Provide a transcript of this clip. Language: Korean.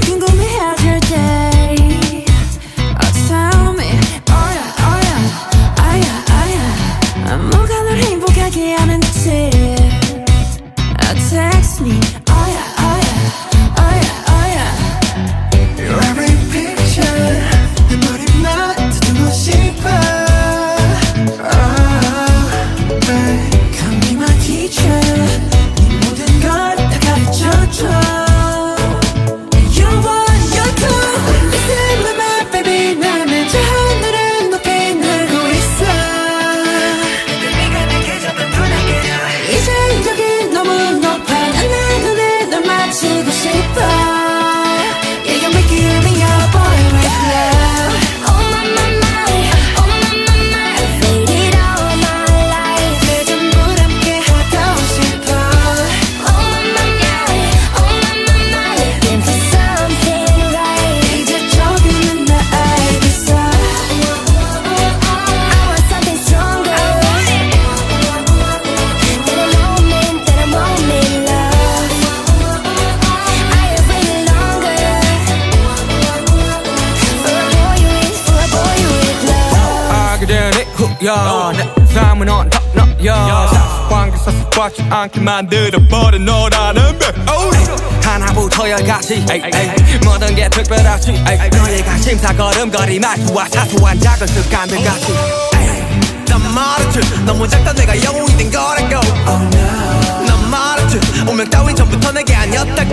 can go me out. 그대는 내 후여 내 삶은 언덕 너여 사관계사 습관치 않게 만들어버린 너라는 배 하나부터 열까지 모든 게 특별하지 너의 관심사 걸음걸이 말투와 사소한 작은 습관들 같이 난 말했지. 너무 작다 내가 영웅이 된 거라고. 난 말했지. 운명 따윈 전부터 내게 아니었다고